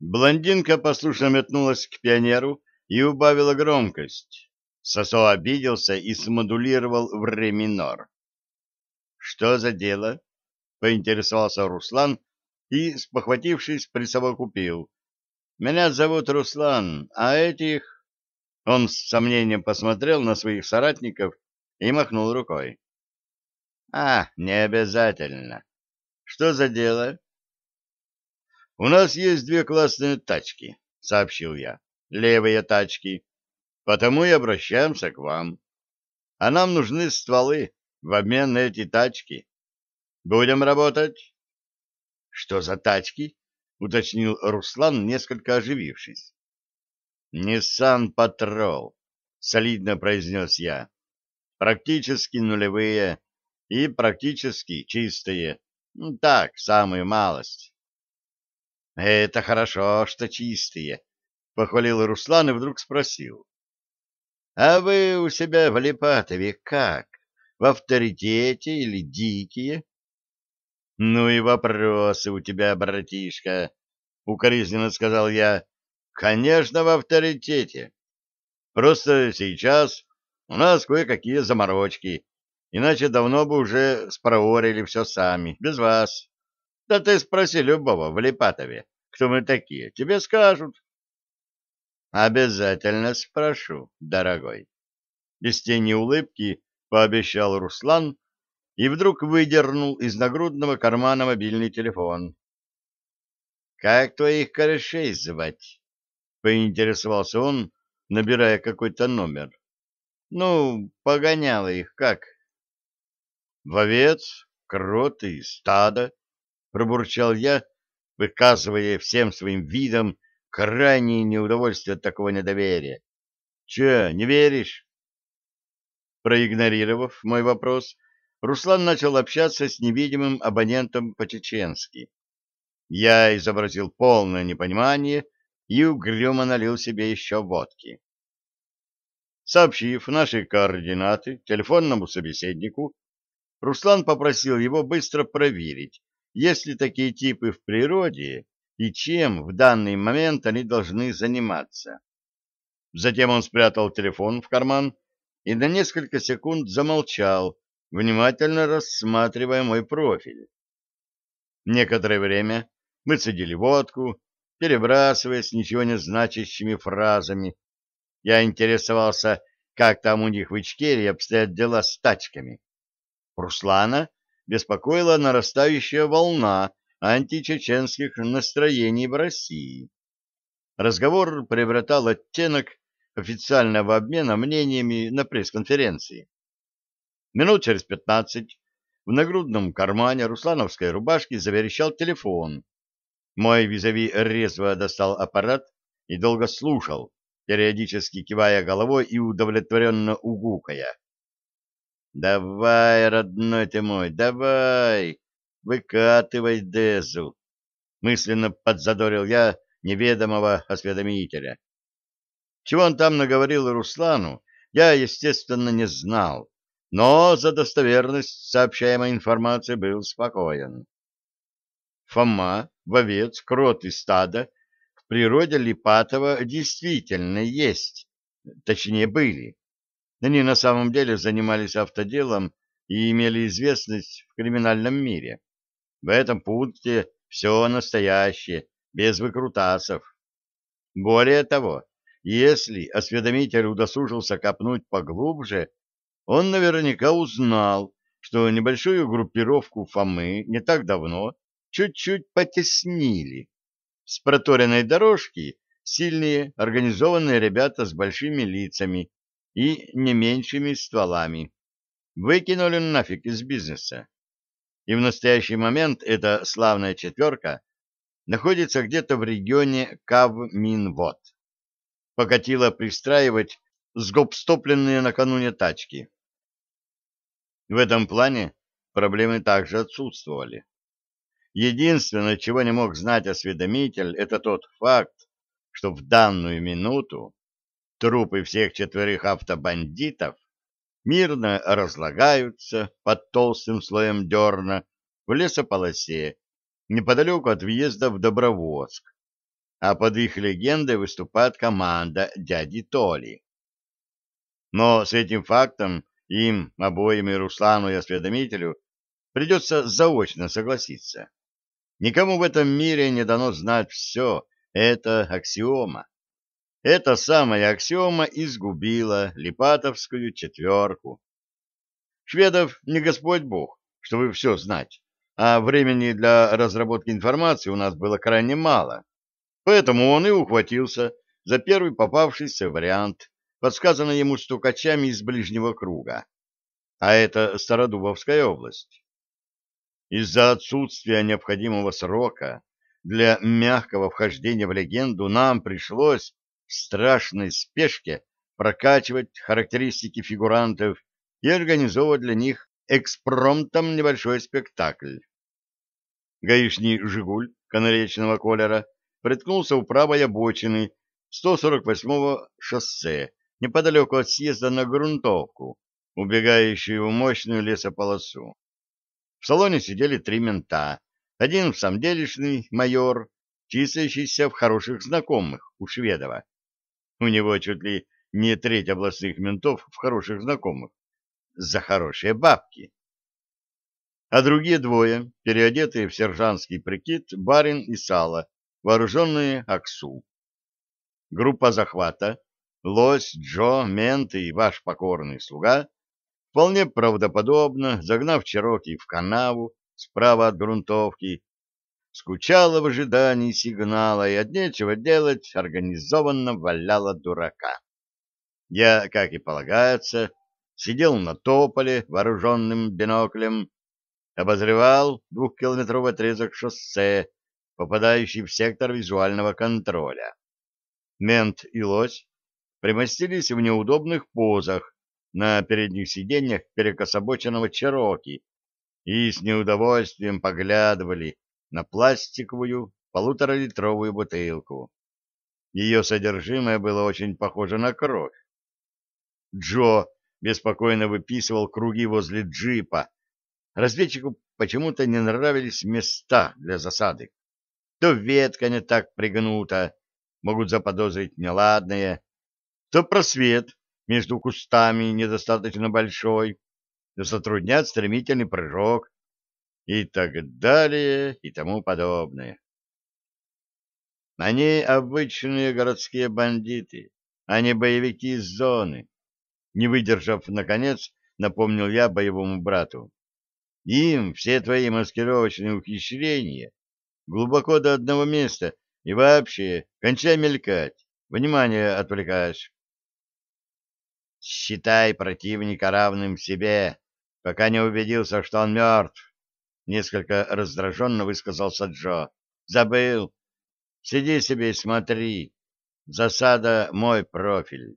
Блондинка послушно метнулась к пионеру и убавила громкость. Сосо обиделся и смодулировал в ре минор. «Что за дело?» — поинтересовался Руслан и, спохватившись, присовокупил. «Меня зовут Руслан, а этих...» Он с сомнением посмотрел на своих соратников и махнул рукой. «А, не обязательно. Что за дело?» «У нас есть две классные тачки», — сообщил я. «Левые тачки. Потому и обращаемся к вам. А нам нужны стволы в обмен на эти тачки. Будем работать?» «Что за тачки?» — уточнил Руслан, несколько оживившись. «Ниссан Патрол», — солидно произнес я. «Практически нулевые и практически чистые. Ну, так, самую малость». Это хорошо, что чистые, похвалил Руслан и вдруг спросил. А вы у себя в Липатове как? В авторитете или дикие? Ну и вопросы у тебя, братишка, укоризненно сказал я. Конечно, в авторитете. Просто сейчас у нас кое-какие заморочки, иначе давно бы уже спроворили все сами, без вас. Да ты спроси любого в Липатове, кто мы такие, тебе скажут. Обязательно спрошу, дорогой. Без тени улыбки пообещал Руслан и вдруг выдернул из нагрудного кармана мобильный телефон. «Как твоих корешей звать?» — поинтересовался он, набирая какой-то номер. «Ну, погоняло их как?» «Вовец, крот и стадо», пробурчал я, выказывая всем своим видом крайнее неудовольствие от такого недоверия. Че, не веришь? Проигнорировав мой вопрос, Руслан начал общаться с невидимым абонентом по-чеченски. Я изобразил полное непонимание и угрюмо налил себе еще водки. Сообщив наши координаты телефонному собеседнику, Руслан попросил его быстро проверить, есть ли такие типы в природе и чем в данный момент они должны заниматься. Затем он спрятал телефон в карман и на несколько секунд замолчал, внимательно рассматривая мой профиль. Некоторое время мы цедили водку, перебрасываясь ничего не значащими фразами. Я интересовался, как там у них в Ичкерии обстоят дела с тачками. Руслана беспокоила нарастающая волна античеченских настроений в России. Разговор приобретал оттенок официального обмена мнениями на пресс-конференции. Минут через пятнадцать в нагрудном кармане руслановской рубашки заверещал телефон. Мой визави резво достал аппарат и долго слушал, периодически кивая головой и удовлетворенно угукая. Давай, родной ты мой, давай, выкатывай Дезу, мысленно подзадорил я неведомого осведомителя. Чего он там наговорил Руслану, я, естественно, не знал, но за достоверность сообщаемой информации был спокоен. Фома, вовец, крот и стадо в природе Липатова действительно есть, точнее были. Они на самом деле занимались автоделом и имели известность в криминальном мире. В этом пункте все настоящее, без выкрутасов. Более того, если осведомитель удосужился копнуть поглубже, он наверняка узнал, что небольшую группировку Фомы не так давно чуть-чуть потеснили. С проторенной дорожки сильные организованные ребята с большими лицами и не меньшими стволами. Выкинули нафиг из бизнеса. И в настоящий момент эта славная четверка находится где-то в регионе Кавминвод. Покатила пристраивать сгобстопленные накануне тачки. В этом плане проблемы также отсутствовали. Единственное, чего не мог знать осведомитель, это тот факт, что в данную минуту Трупы всех четверых автобандитов мирно разлагаются под толстым слоем дерна в лесополосе неподалеку от въезда в Доброводск. а под их легендой выступает команда дяди Толи. Но с этим фактом им, обоим и Руслану и осведомителю, придется заочно согласиться. Никому в этом мире не дано знать все, это аксиома. Эта самая аксиома изгубила Липатовскую четверку. Шведов не Господь Бог, чтобы все знать, а времени для разработки информации у нас было крайне мало. Поэтому он и ухватился за первый попавшийся вариант, подсказанный ему стукачами из ближнего круга. А это Стародубовская область. Из-за отсутствия необходимого срока для мягкого вхождения в легенду нам пришлось в страшной спешке прокачивать характеристики фигурантов и организовывать для них экспромтом небольшой спектакль. Гаишний «Жигуль» канаречного колера приткнулся у правой обочины 148-го шоссе, неподалеку от съезда на грунтовку, убегающую в мощную лесополосу. В салоне сидели три мента. Один в самом делешный майор, числящийся в хороших знакомых у Шведова. У него чуть ли не треть областных ментов в хороших знакомых. За хорошие бабки. А другие двое, переодетые в сержантский прикид, барин и сало, вооруженные АКСУ. Группа захвата, лось, Джо, мент и ваш покорный слуга вполне правдоподобно, загнав Чероки в канаву справа от грунтовки, скучала в ожидании сигнала и от нечего делать организованно валяла дурака. Я, как и полагается, сидел на тополе, вооруженным биноклем, обозревал двухкилометровый отрезок шоссе, попадающий в сектор визуального контроля. Мент и лось примостились в неудобных позах, на передних сиденьях перекособоченного Чероки и с неудовольствием поглядывали на пластиковую полуторалитровую бутылку. Ее содержимое было очень похоже на кровь. Джо беспокойно выписывал круги возле джипа. Разведчику почему-то не нравились места для засады. То ветка не так пригнута, могут заподозрить неладное, то просвет между кустами недостаточно большой, затруднят стремительный прыжок и так далее и тому подобное. Они обычные городские бандиты, а не боевики из зоны. Не выдержав, наконец, напомнил я боевому брату. Им все твои маскировочные ухищрения глубоко до одного места и вообще кончай мелькать, внимание отвлекаешь. Считай противника равным себе, пока не убедился, что он мертв. Несколько раздраженно высказался Джо. Забыл. Сиди себе и смотри. Засада — мой профиль.